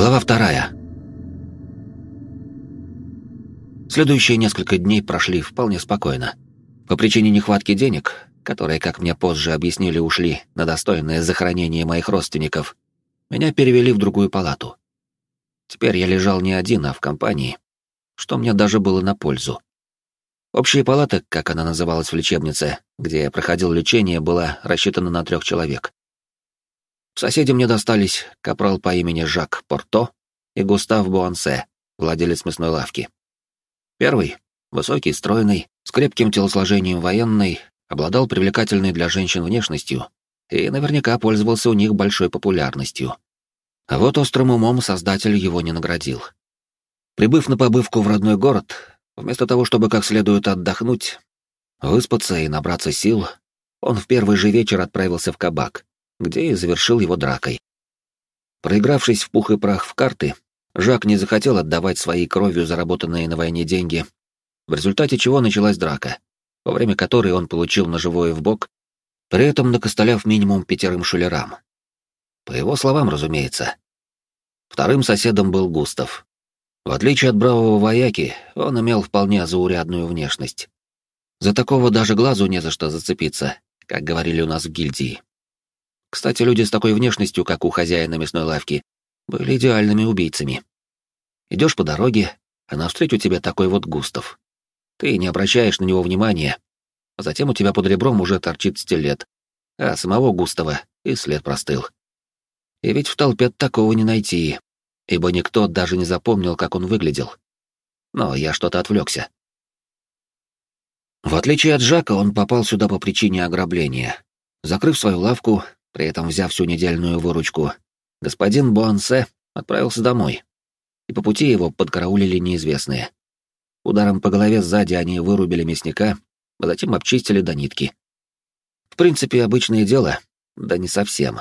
Глава вторая. Следующие несколько дней прошли вполне спокойно. По причине нехватки денег, которые, как мне позже объяснили, ушли на достойное захоронение моих родственников, меня перевели в другую палату. Теперь я лежал не один, а в компании, что мне даже было на пользу. Общая палата, как она называлась в лечебнице, где я проходил лечение, была рассчитана на трех человек. Соседи мне достались капрал по имени Жак Порто и Густав Буансе, владелец мясной лавки. Первый, высокий, стройный, с крепким телосложением военный, обладал привлекательной для женщин внешностью и наверняка пользовался у них большой популярностью. А вот острым умом создатель его не наградил. Прибыв на побывку в родной город, вместо того, чтобы как следует отдохнуть, выспаться и набраться сил, он в первый же вечер отправился в кабак, где и завершил его дракой. Проигравшись в пух и прах в карты, Жак не захотел отдавать своей кровью заработанные на войне деньги, в результате чего началась драка, во время которой он получил ножевое в бок, при этом накостыляв минимум пятерым шулерам. По его словам, разумеется. Вторым соседом был Густав. В отличие от бравого вояки, он имел вполне заурядную внешность. За такого даже глазу не за что зацепиться, как говорили у нас в гильдии. Кстати, люди с такой внешностью, как у хозяина мясной лавки, были идеальными убийцами. Идешь по дороге, а навстречу тебе такой вот Густав. Ты не обращаешь на него внимания, а затем у тебя под ребром уже торчит стилет, а самого Густава и след простыл. И ведь в толпе такого не найти, ибо никто даже не запомнил, как он выглядел. Но я что-то отвлекся. В отличие от Жака, он попал сюда по причине ограбления. Закрыв свою лавку, при этом взяв всю недельную выручку, господин Буансе отправился домой, и по пути его подкараулили неизвестные. Ударом по голове сзади они вырубили мясника, а затем обчистили до нитки. В принципе, обычное дело, да не совсем.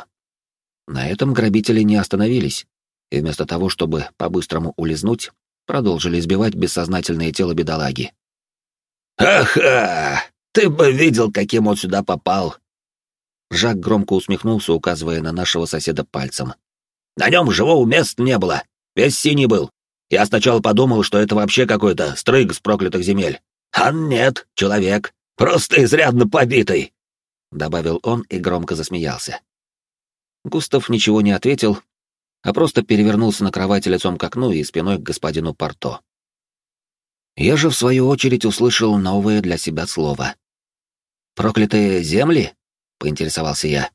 На этом грабители не остановились, и вместо того, чтобы по-быстрому улизнуть, продолжили избивать бессознательное тело бедолаги. «Ага! Ты бы видел, каким он сюда попал!» Жак громко усмехнулся, указывая на нашего соседа пальцем. «На нем живого места не было, весь синий был. Я сначала подумал, что это вообще какой-то стрыг с проклятых земель. А нет, человек, просто изрядно побитый!» Добавил он и громко засмеялся. Густав ничего не ответил, а просто перевернулся на кровати лицом к окну и спиной к господину Порто. Я же, в свою очередь, услышал новое для себя слово. «Проклятые земли?» — поинтересовался я.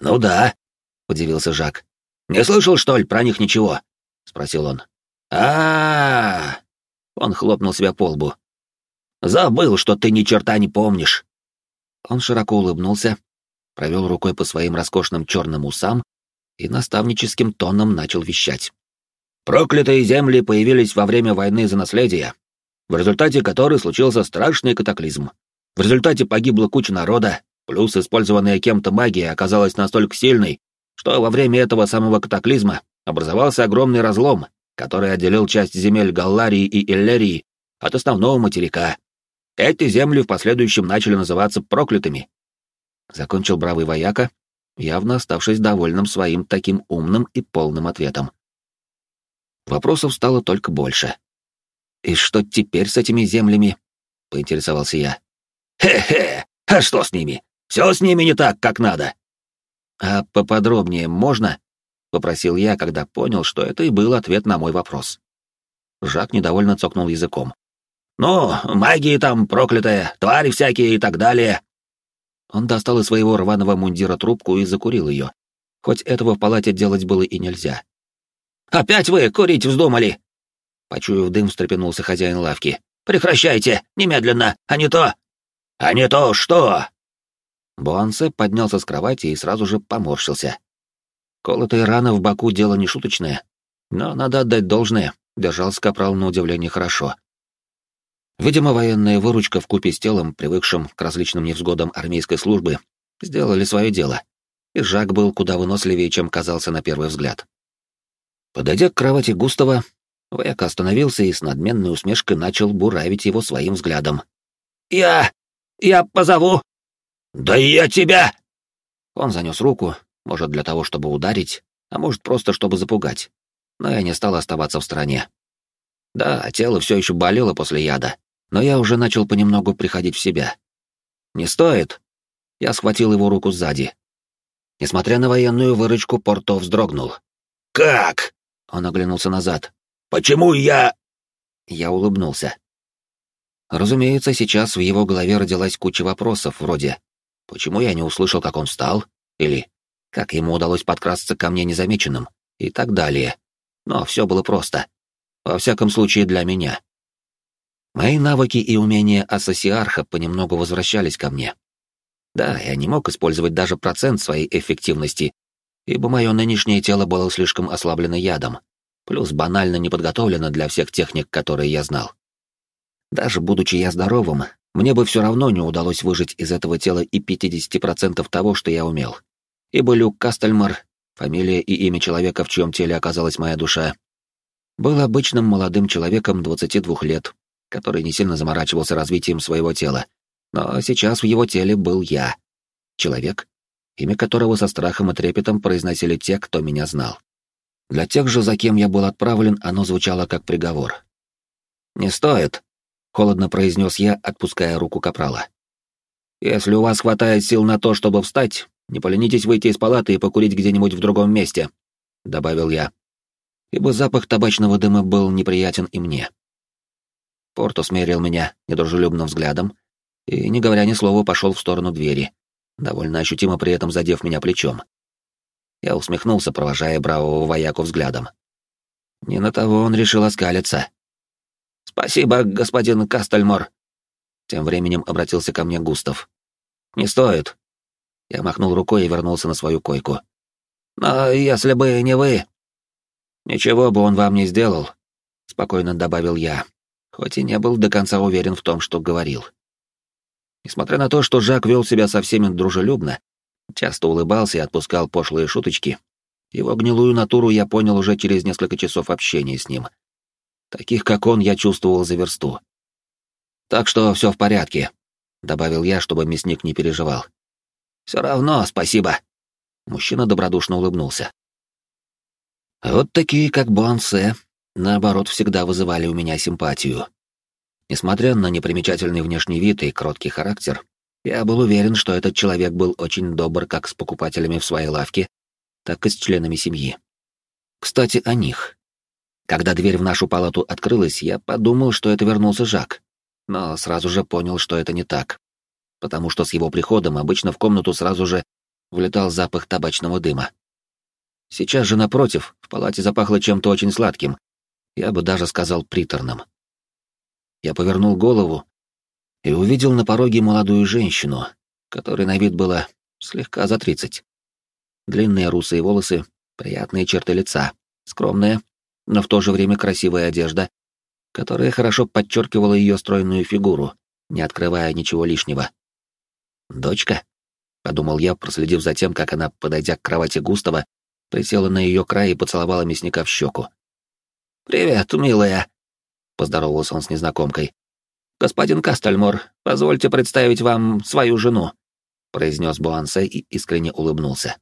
«Ну да», — удивился Жак. «Не слышал, что ли, про них ничего?» — спросил он. а, -а, -а Он хлопнул себя по лбу. «Забыл, что ты ни черта не помнишь». Он широко улыбнулся, провел рукой по своим роскошным черным усам и наставническим тоном начал вещать. «Проклятые земли появились во время войны за наследие, в результате которой случился страшный катаклизм. В результате погибла куча народа, Плюс использованная кем-то магия оказалась настолько сильной, что во время этого самого катаклизма образовался огромный разлом, который отделил часть земель Галларии и Иллерии от основного материка. Эти земли в последующем начали называться проклятыми. Закончил бравый вояка, явно оставшись довольным своим таким умным и полным ответом. Вопросов стало только больше. «И что теперь с этими землями?» — поинтересовался я. «Хе-хе! А что с ними? Все с ними не так, как надо. А поподробнее можно? Попросил я, когда понял, что это и был ответ на мой вопрос. Жак недовольно цокнул языком. «Ну, магии там проклятая, твари всякие и так далее». Он достал из своего рваного мундира трубку и закурил ее, хоть этого в палате делать было и нельзя. «Опять вы курить вздумали?» Почуяв дым, встрепенулся хозяин лавки. «Прекращайте, немедленно, а не то...» «А не то что?» Буансе поднялся с кровати и сразу же поморщился. Колотая рана в боку — дело не шуточное, но надо отдать должное, держался капрал на удивление хорошо. Видимо, военная выручка в купе с телом, привыкшим к различным невзгодам армейской службы, сделали свое дело, и Жак был куда выносливее, чем казался на первый взгляд. Подойдя к кровати Густава, вояк остановился и с надменной усмешкой начал буравить его своим взглядом. «Я... я позову «Да я тебя!» Он занес руку, может, для того, чтобы ударить, а может, просто чтобы запугать. но я не стал оставаться в стороне. Да, тело все еще болело после яда, но я уже начал понемногу приходить в себя. «Не стоит!» Я схватил его руку сзади. Несмотря на военную выручку, Порто вздрогнул. «Как?» Он оглянулся назад. «Почему я...» Я улыбнулся. Разумеется, сейчас в его голове родилась куча вопросов, вроде «Почему я не услышал, как он встал?» или «Как ему удалось подкрасться ко мне незамеченным?» и так далее. Но все было просто. Во всяком случае, для меня. Мои навыки и умения ассосиарха понемногу возвращались ко мне. Да, я не мог использовать даже процент своей эффективности, ибо мое нынешнее тело было слишком ослаблено ядом, плюс банально не подготовлено для всех техник, которые я знал. Даже будучи я здоровым, мне бы все равно не удалось выжить из этого тела и 50% того, что я умел. Ибо Люк Кастельмар, фамилия и имя человека, в чьем теле оказалась моя душа, был обычным молодым человеком 22 лет, который не сильно заморачивался развитием своего тела, но сейчас в его теле был я. Человек, имя которого со страхом и трепетом произносили те, кто меня знал. Для тех же, за кем я был отправлен, оно звучало как приговор. «Не стоит», — холодно произнес я, отпуская руку капрала. «Если у вас хватает сил на то, чтобы встать, не поленитесь выйти из палаты и покурить где-нибудь в другом месте», — добавил я, ибо запах табачного дыма был неприятен и мне. Порто смерил меня недружелюбным взглядом и, не говоря ни слова, пошел в сторону двери, довольно ощутимо при этом задев меня плечом. Я усмехнулся, провожая бравого вояку взглядом. Не на того он решил оскалиться. «Спасибо, господин Кастельмор», — тем временем обратился ко мне Густав. «Не стоит». Я махнул рукой и вернулся на свою койку. «Но если бы не вы...» «Ничего бы он вам не сделал», — спокойно добавил я, хоть и не был до конца уверен в том, что говорил. Несмотря на то, что Жак вел себя со всеми дружелюбно, часто улыбался и отпускал пошлые шуточки, его гнилую натуру я понял уже через несколько часов общения с ним. Таких, как он, я чувствовал за версту. «Так что все в порядке», — добавил я, чтобы мясник не переживал. «Все равно спасибо». Мужчина добродушно улыбнулся. Вот такие, как Буансе, наоборот, всегда вызывали у меня симпатию. Несмотря на непримечательный внешний вид и кроткий характер, я был уверен, что этот человек был очень добр как с покупателями в своей лавке, так и с членами семьи. Кстати, о них. Когда дверь в нашу палату открылась, я подумал, что это вернулся Жак, но сразу же понял, что это не так, потому что с его приходом обычно в комнату сразу же влетал запах табачного дыма. Сейчас же, напротив, в палате запахло чем-то очень сладким, я бы даже сказал приторным. Я повернул голову и увидел на пороге молодую женщину, которой на вид было слегка за тридцать. Длинные русые волосы, приятные черты лица, скромная, но в то же время красивая одежда, которая хорошо подчеркивала ее стройную фигуру, не открывая ничего лишнего. «Дочка?» — подумал я, проследив за тем, как она, подойдя к кровати Густава, присела на ее край и поцеловала мясника в щеку. «Привет, милая!» — поздоровался он с незнакомкой. «Господин Кастельмор, позвольте представить вам свою жену», — произнес Буансе и искренне улыбнулся.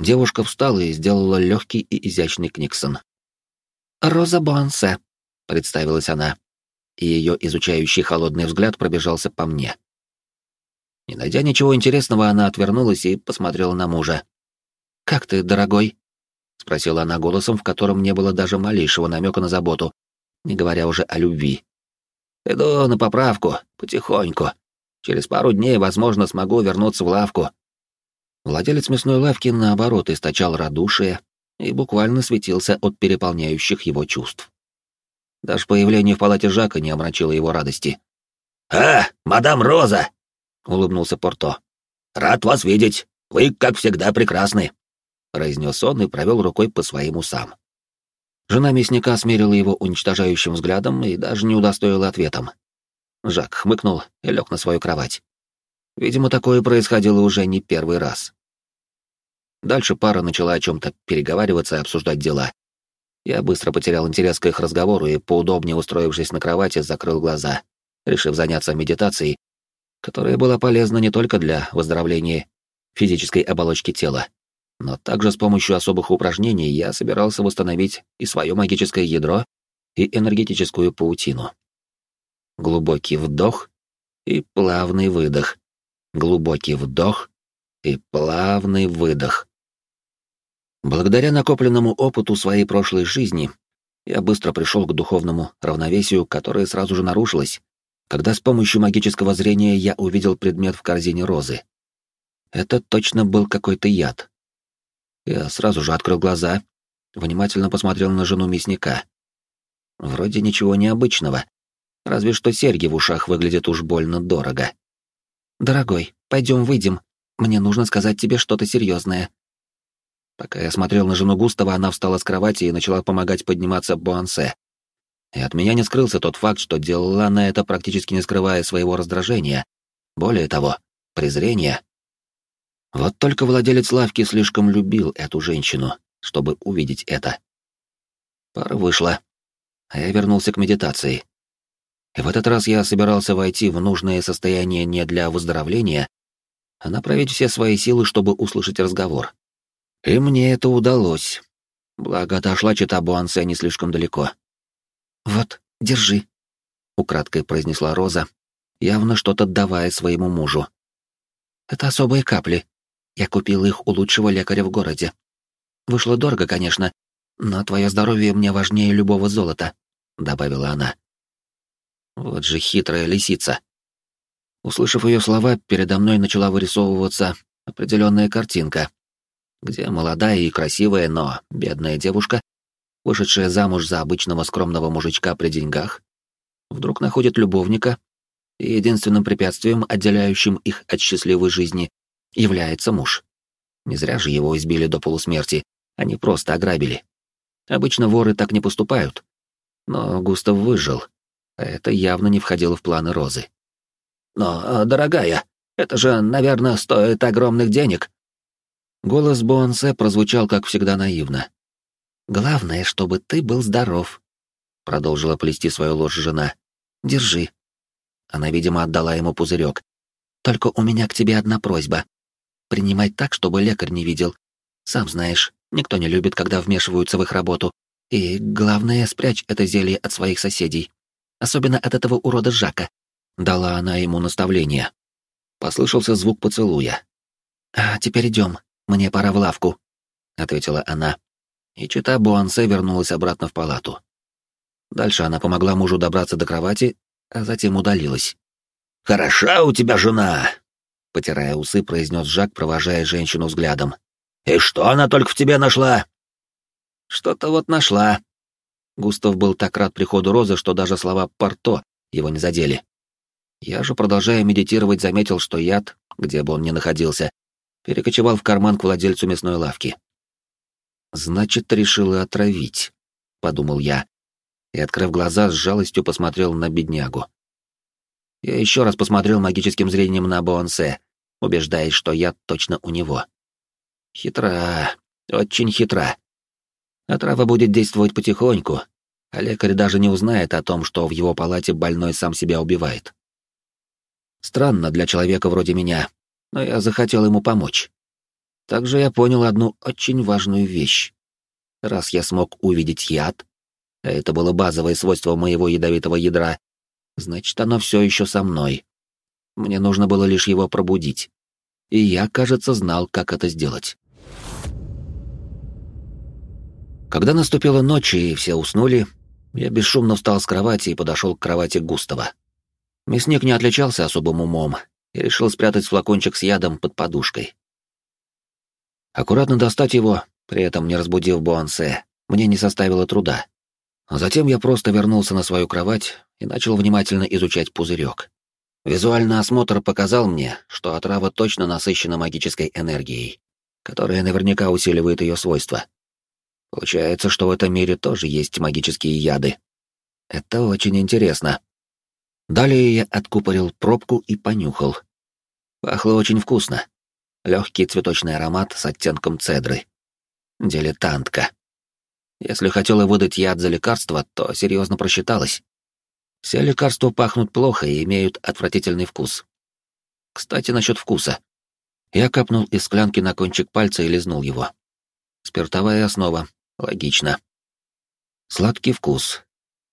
Девушка встала и сделала легкий и изящный книксон. «Роза Буансе», — представилась она, и ее изучающий холодный взгляд пробежался по мне. Не найдя ничего интересного, она отвернулась и посмотрела на мужа. «Как ты, дорогой?» — спросила она голосом, в котором не было даже малейшего намека на заботу, не говоря уже о любви. «Иду на поправку, потихоньку. Через пару дней, возможно, смогу вернуться в лавку». Владелец мясной лавки, наоборот, источал радушие и буквально светился от переполняющих его чувств. Даже появление в палате Жака не омрачило его радости. «А, мадам Роза!» — улыбнулся Порто. «Рад вас видеть. Вы, как всегда, прекрасны произнес он и провел рукой по своим усам. Жена мясника смерила его уничтожающим взглядом и даже не удостоила ответом. Жак хмыкнул и лег на свою кровать. Видимо, такое происходило уже не первый раз. Дальше пара начала о чем-то переговариваться и обсуждать дела. Я быстро потерял интерес к их разговору и, поудобнее устроившись на кровати, закрыл глаза, решив заняться медитацией, которая была полезна не только для выздоровления физической оболочки тела, Но также с помощью особых упражнений я собирался восстановить и свое магическое ядро, и энергетическую паутину. Глубокий вдох и плавный выдох. Глубокий вдох и плавный выдох. Благодаря накопленному опыту своей прошлой жизни я быстро пришел к духовному равновесию, которое сразу же нарушилось, когда с помощью магического зрения я увидел предмет в корзине розы. Это точно был какой-то яд. Я сразу же открыл глаза, внимательно посмотрел на жену мясника. Вроде ничего необычного, разве что серьги в ушах выглядят уж больно дорого. «Дорогой, пойдем выйдем. Мне нужно сказать тебе что-то серьезное. Пока я смотрел на жену Густава, она встала с кровати и начала помогать подниматься Буансе. И от меня не скрылся тот факт, что делала она это практически не скрывая своего раздражения. Более того, презрения. Вот только владелец лавки слишком любил эту женщину, чтобы увидеть это. Пара вышла, а я вернулся к медитации. И в этот раз я собирался войти в нужное состояние не для выздоровления, а направить все свои силы, чтобы услышать разговор. И мне это удалось. Благо, отошла чита Буансе не слишком далеко. «Вот, держи», — украдкой произнесла Роза, явно что-то давая своему мужу. «Это особые капли. Я купила их у лучшего лекаря в городе. Вышло дорого, конечно, но твое здоровье мне важнее любого золота», — добавила она. Вот же хитрая лисица. Услышав ее слова, передо мной начала вырисовываться определенная картинка, где молодая и красивая, но бедная девушка, вышедшая замуж за обычного скромного мужичка при деньгах, вдруг находит любовника, и единственным препятствием, отделяющим их от счастливой жизни, является муж. Не зря же его избили до полусмерти, они просто ограбили. Обычно воры так не поступают. Но Густав выжил, а это явно не входило в планы Розы. «Но, дорогая, это же, наверное, стоит огромных денег», Голос Буансе прозвучал, как всегда, наивно. «Главное, чтобы ты был здоров», — продолжила плести свою ложь жена. «Держи». Она, видимо, отдала ему пузырек. «Только у меня к тебе одна просьба. Принимай так, чтобы лекарь не видел. Сам знаешь, никто не любит, когда вмешиваются в их работу. И, главное, спрячь это зелье от своих соседей. Особенно от этого урода Жака». Дала она ему наставление. Послышался звук поцелуя. «А теперь идем. Мне пора в лавку», — ответила она. И чита Буансе вернулась обратно в палату. Дальше она помогла мужу добраться до кровати, а затем удалилась. «Хороша у тебя жена!» — потирая усы, произнес Жак, провожая женщину взглядом. «И что она только в тебе нашла?» «Что-то вот нашла». Густав был так рад приходу Розы, что даже слова «порто» его не задели. Я же, продолжая медитировать, заметил, что яд, где бы он ни находился, перекочевал в карман к владельцу мясной лавки. «Значит, решила отравить», — подумал я, и, открыв глаза, с жалостью посмотрел на беднягу. Я еще раз посмотрел магическим зрением на Буансе, убеждаясь, что я точно у него. Хитра, очень хитра. Отрава будет действовать потихоньку, а лекарь даже не узнает о том, что в его палате больной сам себя убивает. Странно для человека вроде меня, но я захотел ему помочь. Также я понял одну очень важную вещь. Раз я смог увидеть яд, а это было базовое свойство моего ядовитого ядра, значит, оно все еще со мной. Мне нужно было лишь его пробудить. И я, кажется, знал, как это сделать. Когда наступила ночь и все уснули, я бесшумно встал с кровати и подошел к кровати Густава. Мясник не отличался особым умом и решил спрятать флакончик с ядом под подушкой. Аккуратно достать его, при этом не разбудив Буансе, мне не составило труда. Затем я просто вернулся на свою кровать и начал внимательно изучать пузырек. Визуальный осмотр показал мне, что отрава точно насыщена магической энергией, которая наверняка усиливает ее свойства. Получается, что в этом мире тоже есть магические яды. Это очень интересно. Далее я откупорил пробку и понюхал. Пахло очень вкусно. Легкий цветочный аромат с оттенком цедры. Дилетантка. Если хотела выдать яд за лекарство, то серьезно просчиталась. Все лекарства пахнут плохо и имеют отвратительный вкус. Кстати, насчет вкуса. Я капнул из склянки на кончик пальца и лизнул его. Спиртовая основа. Логично. Сладкий вкус.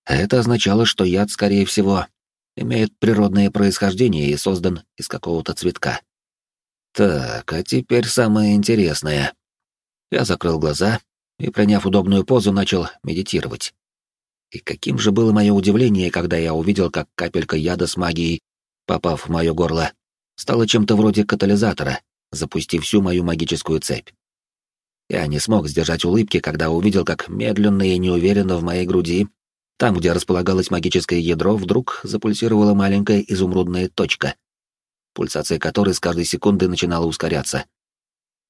Это означало, что яд, скорее всего, имеет природное происхождение и создан из какого-то цветка. Так, а теперь самое интересное. Я закрыл глаза и, приняв удобную позу, начал медитировать. И каким же было мое удивление, когда я увидел, как капелька яда с магией, попав в мое горло, стала чем-то вроде катализатора, запустив всю мою магическую цепь. Я не смог сдержать улыбки, когда увидел, как медленно и неуверенно в моей груди, там, где располагалось магическое ядро, вдруг запульсировала маленькая изумрудная точка, пульсация которой с каждой секунды начинала ускоряться.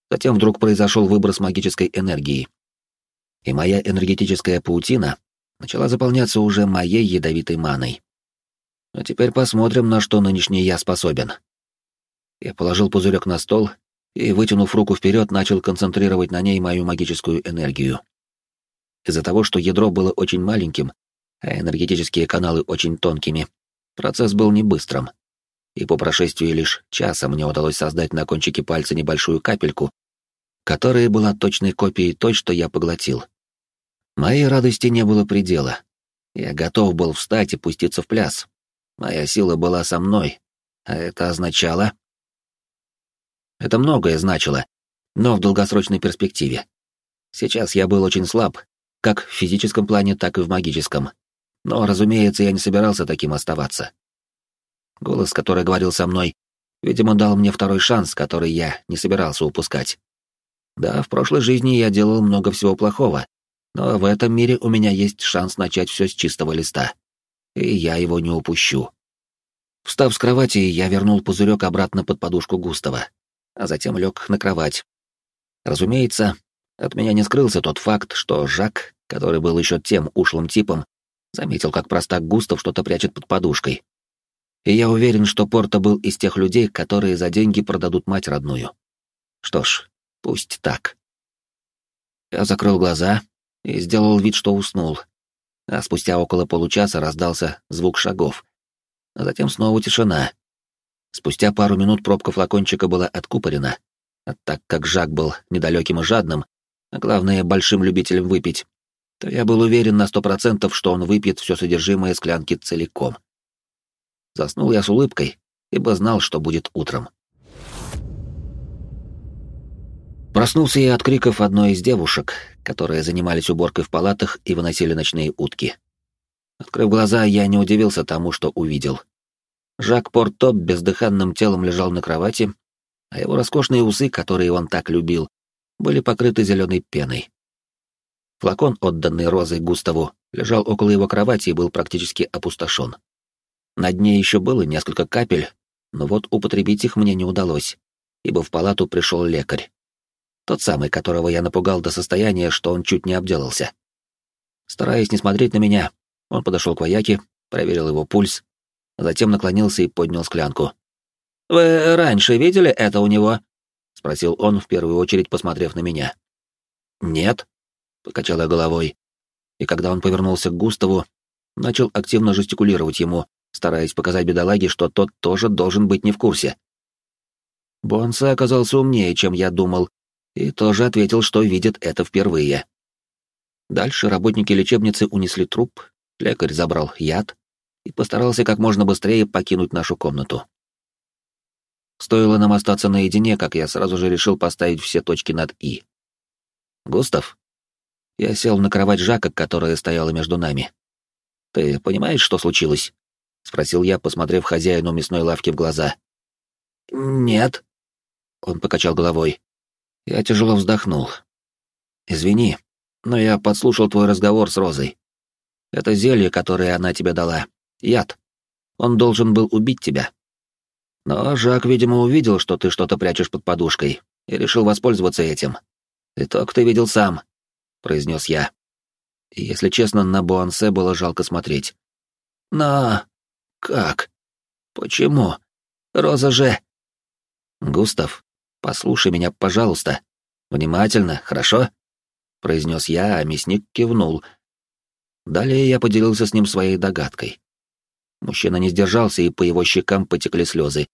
Затем вдруг произошел выброс магической энергии. И моя энергетическая паутина начала заполняться уже моей ядовитой маной. А теперь посмотрим, на что нынешний я способен. Я положил пузырек на стол и, вытянув руку вперед, начал концентрировать на ней мою магическую энергию. Из-за того, что ядро было очень маленьким, а энергетические каналы очень тонкими, процесс был не быстрым. И по прошествии лишь часа мне удалось создать на кончике пальца небольшую капельку, которая была точной копией той, что я поглотил. Моей радости не было предела. Я готов был встать и пуститься в пляс. Моя сила была со мной, а это означало... Это многое значило, но в долгосрочной перспективе. Сейчас я был очень слаб, как в физическом плане, так и в магическом. Но, разумеется, я не собирался таким оставаться. Голос, который говорил со мной, видимо, дал мне второй шанс, который я не собирался упускать. Да, в прошлой жизни я делал много всего плохого, но в этом мире у меня есть шанс начать все с чистого листа. И я его не упущу. Встав с кровати, я вернул пузырек обратно под подушку Густава, а затем лег на кровать. Разумеется, от меня не скрылся тот факт, что Жак, который был еще тем ушлым типом, заметил, как простак Густав что-то прячет под подушкой. И я уверен, что Порто был из тех людей, которые за деньги продадут мать родную. Что ж, пусть так. Я закрыл глаза и сделал вид, что уснул. А спустя около получаса раздался звук шагов. А затем снова тишина. Спустя пару минут пробка флакончика была откупорена, а так как Жак был недалеким и жадным, а главное, большим любителем выпить, то я был уверен на сто процентов, что он выпьет все содержимое склянки целиком. Заснул я с улыбкой, ибо знал, что будет утром. Проснулся я от криков одной из девушек, которые занимались уборкой в палатах и выносили ночные утки. Открыв глаза, я не удивился тому, что увидел. Жак Порто бездыханным телом лежал на кровати, а его роскошные усы, которые он так любил, были покрыты зеленой пеной. Флакон, отданный Розой Густаву, лежал около его кровати и был практически опустошен. На дне еще было несколько капель, но вот употребить их мне не удалось, ибо в палату пришел лекарь. Тот самый, которого я напугал до состояния, что он чуть не обделался. Стараясь не смотреть на меня, он подошел к вояке, проверил его пульс, затем наклонился и поднял склянку. «Вы раньше видели это у него?» — спросил он, в первую очередь посмотрев на меня. «Нет», — покачал я головой, и когда он повернулся к Густаву, начал активно жестикулировать ему, стараясь показать бедолаге, что тот тоже должен быть не в курсе. Бонса оказался умнее, чем я думал, и тоже ответил, что видит это впервые. Дальше работники лечебницы унесли труп, лекарь забрал яд и постарался как можно быстрее покинуть нашу комнату. Стоило нам остаться наедине, как я сразу же решил поставить все точки над «и». «Густав?» Я сел на кровать Жака, которая стояла между нами. «Ты понимаешь, что случилось?» — спросил я, посмотрев хозяину мясной лавки в глаза. «Нет». Он покачал головой. Я тяжело вздохнул. «Извини, но я подслушал твой разговор с Розой. Это зелье, которое она тебе дала. Яд. Он должен был убить тебя. Но Жак, видимо, увидел, что ты что-то прячешь под подушкой, и решил воспользоваться этим. Итог ты видел сам», — произнес я. И, если честно, на Буансе было жалко смотреть. «Но... как? Почему? Роза же...» «Густав, «Послушай меня, пожалуйста. Внимательно, хорошо?» — произнес я, а мясник кивнул. Далее я поделился с ним своей догадкой. Мужчина не сдержался, и по его щекам потекли слезы.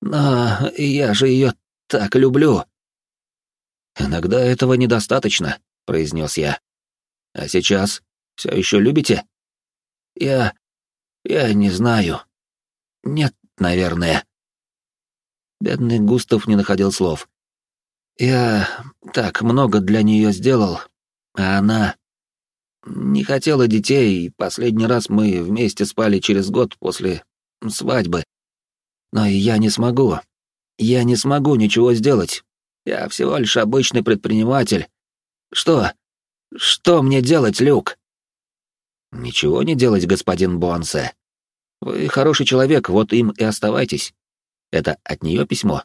«Но я же ее так люблю!» «Иногда этого недостаточно», — произнес я. «А сейчас все еще любите?» «Я... я не знаю. Нет, наверное». Бедный Густав не находил слов. «Я так много для нее сделал, а она не хотела детей, и последний раз мы вместе спали через год после свадьбы. Но я не смогу. Я не смогу ничего сделать. Я всего лишь обычный предприниматель. Что? Что мне делать, Люк? Ничего не делать, господин Буансе. Вы хороший человек, вот им и оставайтесь. Это от нее письмо?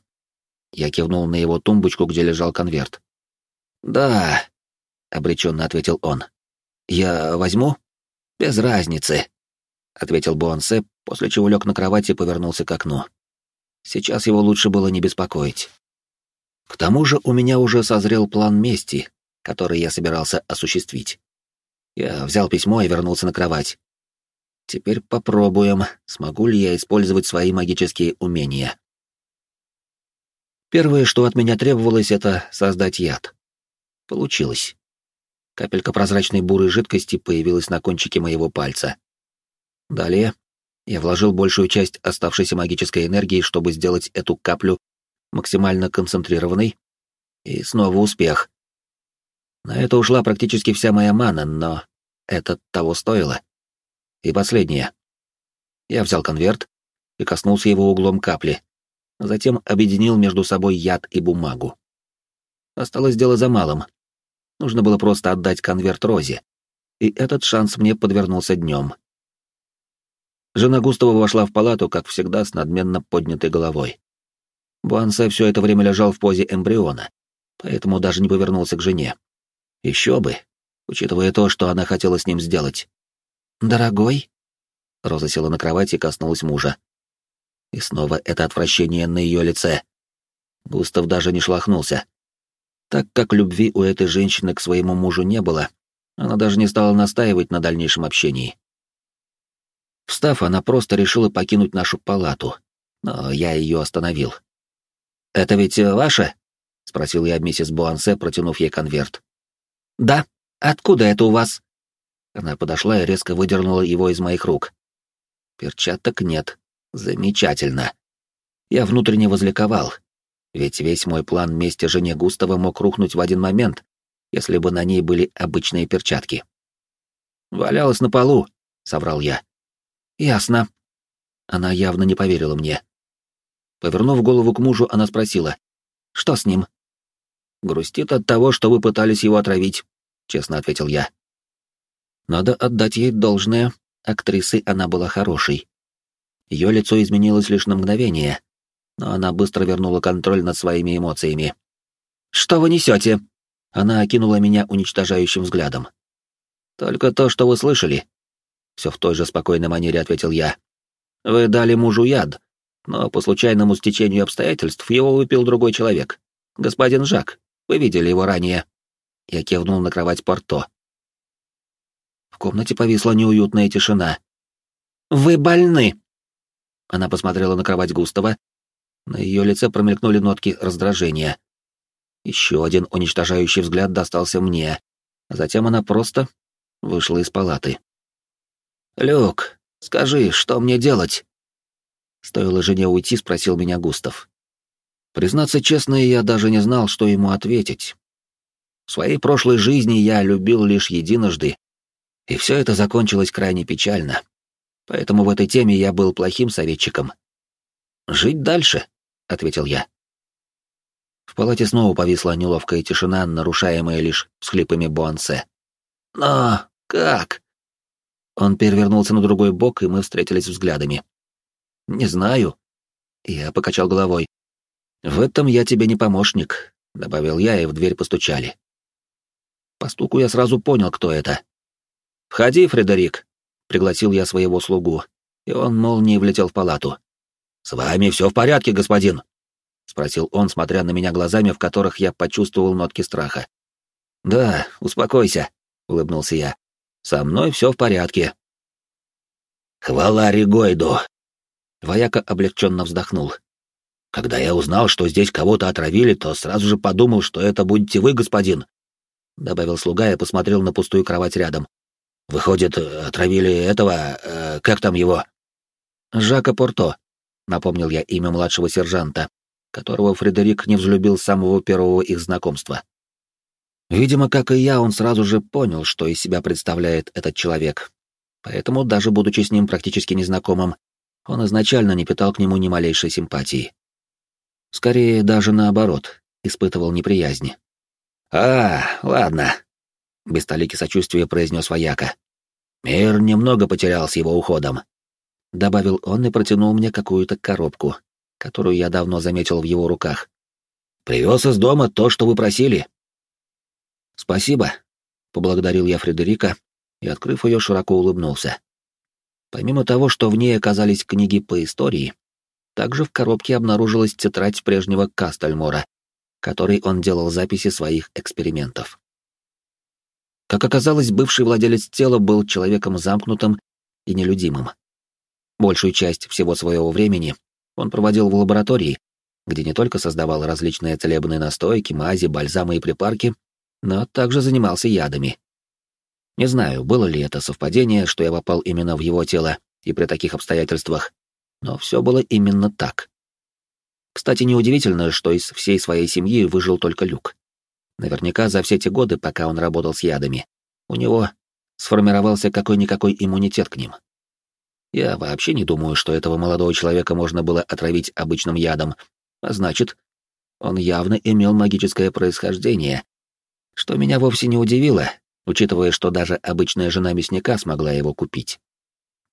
Я кивнул на его тумбочку, где лежал конверт. Да, обреченно ответил он. Я возьму? Без разницы, ответил Буансе, после чего лег на кровати и повернулся к окну. Сейчас его лучше было не беспокоить. К тому же у меня уже созрел план мести, который я собирался осуществить. Я взял письмо и вернулся на кровать. Теперь попробуем, смогу ли я использовать свои магические умения. Первое, что от меня требовалось, это создать яд. Получилось. Капелька прозрачной бурой жидкости появилась на кончике моего пальца. Далее я вложил большую часть оставшейся магической энергии, чтобы сделать эту каплю максимально концентрированной. И снова успех. На это ушла практически вся моя мана, но это того стоило. И последнее. Я взял конверт и коснулся его углом капли, затем объединил между собой яд и бумагу. Осталось дело за малым. Нужно было просто отдать конверт Розе, и этот шанс мне подвернулся днем. Жена Густава вошла в палату, как всегда, с надменно поднятой головой. Буансе все это время лежал в позе эмбриона, поэтому даже не повернулся к жене. Еще бы, учитывая то, что она хотела с ним сделать. «Дорогой?» Роза села на кровати и коснулась мужа. И снова это отвращение на ее лице. Густав даже не шлахнулся. Так как любви у этой женщины к своему мужу не было, она даже не стала настаивать на дальнейшем общении. Встав, она просто решила покинуть нашу палату, но я ее остановил. «Это ведь ваше?» — спросил я миссис Буансе, протянув ей конверт. «Да. Откуда это у вас?» Она подошла и резко выдернула его из моих рук. Перчаток нет. Замечательно. Я внутренне возликовал, ведь весь мой план мести жене Густава мог рухнуть в один момент, если бы на ней были обычные перчатки. «Валялась на полу», — соврал я. «Ясно». Она явно не поверила мне. Повернув голову к мужу, она спросила, «Что с ним?» «Грустит от того, что вы пытались его отравить», — честно ответил я. Надо отдать ей должное, актрисой она была хорошей. Ее лицо изменилось лишь на мгновение, но она быстро вернула контроль над своими эмоциями. «Что вы несете?» Она окинула меня уничтожающим взглядом. «Только то, что вы слышали». Все в той же спокойной манере ответил я. «Вы дали мужу яд, но по случайному стечению обстоятельств его выпил другой человек. Господин Жак, вы видели его ранее». Я кивнул на кровать Порто. В комнате повисла неуютная тишина. «Вы больны!» Она посмотрела на кровать Густава. На ее лице промелькнули нотки раздражения. Еще один уничтожающий взгляд достался мне, а затем она просто вышла из палаты. «Люк, скажи, что мне делать?» Стоило жене уйти, спросил меня Густав. Признаться честно, я даже не знал, что ему ответить. В своей прошлой жизни я любил лишь единожды, и все это закончилось крайне печально. Поэтому в этой теме я был плохим советчиком. «Жить дальше», — ответил я. В палате снова повисла неловкая тишина, нарушаемая лишь всхлипами Буансе. «Но как?» Он перевернулся на другой бок, и мы встретились взглядами. «Не знаю». Я покачал головой. «В этом я тебе не помощник», — добавил я, и в дверь постучали. По стуку я сразу понял, кто это. «Входи, Фредерик», пригласил я своего слугу, и он молнией влетел в палату. «С вами все в порядке, господин?» — спросил он, смотря на меня глазами, в которых я почувствовал нотки страха. «Да, успокойся», — улыбнулся я. «Со мной все в порядке». «Хвала Ригойду!» Вояка облегченно вздохнул. Когда я узнал, что здесь кого-то отравили, то сразу же подумал, что это будете вы, господин. Добавил слуга и посмотрел на пустую кровать рядом. Выходит, отравили этого... Э, как там его? Жака Порто, напомнил я имя младшего сержанта, которого Фредерик не взлюбил с самого первого их знакомства. Видимо, как и я, он сразу же понял, что из себя представляет этот человек. Поэтому, даже будучи с ним практически незнакомым, он изначально не питал к нему ни малейшей симпатии. Скорее, даже наоборот, испытывал неприязнь. «А, ладно», — без толики сочувствия произнес вояка. «Мир немного потерял с его уходом», — добавил он и протянул мне какую-то коробку, которую я давно заметил в его руках. «Привез из дома то, что вы просили». «Спасибо», — поблагодарил я Фредерика и, открыв ее, широко улыбнулся. Помимо того, что в ней оказались книги по истории, также в коробке обнаружилась тетрадь прежнего Кастельмора, которой он делал записи своих экспериментов. Как оказалось, бывший владелец тела был человеком замкнутым и нелюдимым. Большую часть всего своего времени он проводил в лаборатории, где не только создавал различные целебные настойки, мази, бальзамы и припарки, но также занимался ядами. Не знаю, было ли это совпадение, что я попал именно в его тело и при таких обстоятельствах, но все было именно так. Кстати, неудивительно, что из всей своей семьи выжил только Люк. Наверняка за все те годы, пока он работал с ядами, у него сформировался какой-никакой иммунитет к ним. Я вообще не думаю, что этого молодого человека можно было отравить обычным ядом, а значит, он явно имел магическое происхождение, что меня вовсе не удивило, учитывая, что даже обычная жена мясника смогла его купить.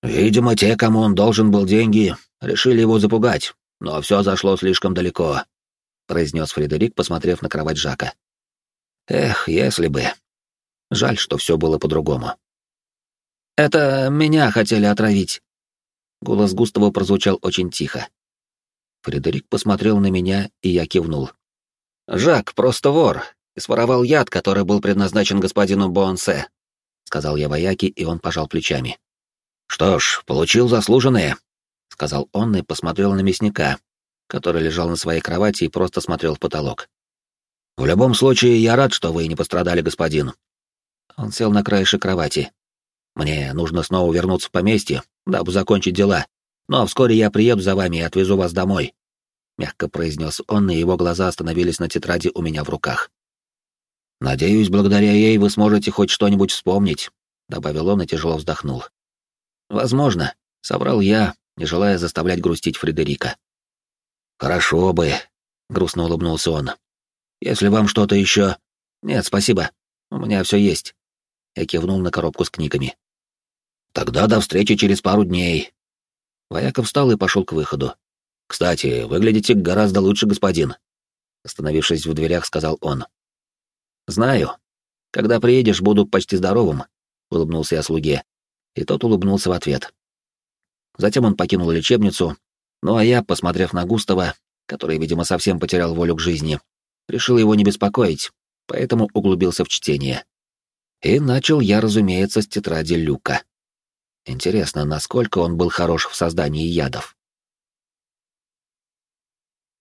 «Видимо, те, кому он должен был деньги, решили его запугать, но все зашло слишком далеко», — произнес Фредерик, посмотрев на кровать Жака. «Эх, если бы. Жаль, что все было по-другому». «Это меня хотели отравить». Голос Густава прозвучал очень тихо. Фредерик посмотрел на меня, и я кивнул. «Жак просто вор, и своровал яд, который был предназначен господину Бонсе», — сказал я вояке, и он пожал плечами. «Что ж, получил заслуженное», — сказал он и посмотрел на мясника, который лежал на своей кровати и просто смотрел в потолок. «В любом случае, я рад, что вы не пострадали, господин». Он сел на краешек кровати. «Мне нужно снова вернуться в поместье, дабы закончить дела, но вскоре я приеду за вами и отвезу вас домой», — мягко произнес он, и его глаза остановились на тетради у меня в руках. «Надеюсь, благодаря ей вы сможете хоть что-нибудь вспомнить», — добавил он и тяжело вздохнул. «Возможно», — соврал я, не желая заставлять грустить Фредерика. «Хорошо бы», — грустно улыбнулся он. «Если вам что-то еще...» «Нет, спасибо. У меня все есть». Я кивнул на коробку с книгами. «Тогда до встречи через пару дней». Вояков встал и пошел к выходу. «Кстати, выглядите гораздо лучше, господин», — остановившись в дверях, сказал он. «Знаю. Когда приедешь, буду почти здоровым», — улыбнулся я слуге, и тот улыбнулся в ответ. Затем он покинул лечебницу, ну а я, посмотрев на Густава, который, видимо, совсем потерял волю к жизни, решил его не беспокоить, поэтому углубился в чтение. И начал я, разумеется, с тетради Люка. Интересно, насколько он был хорош в создании ядов.